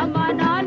ಸಮನಾ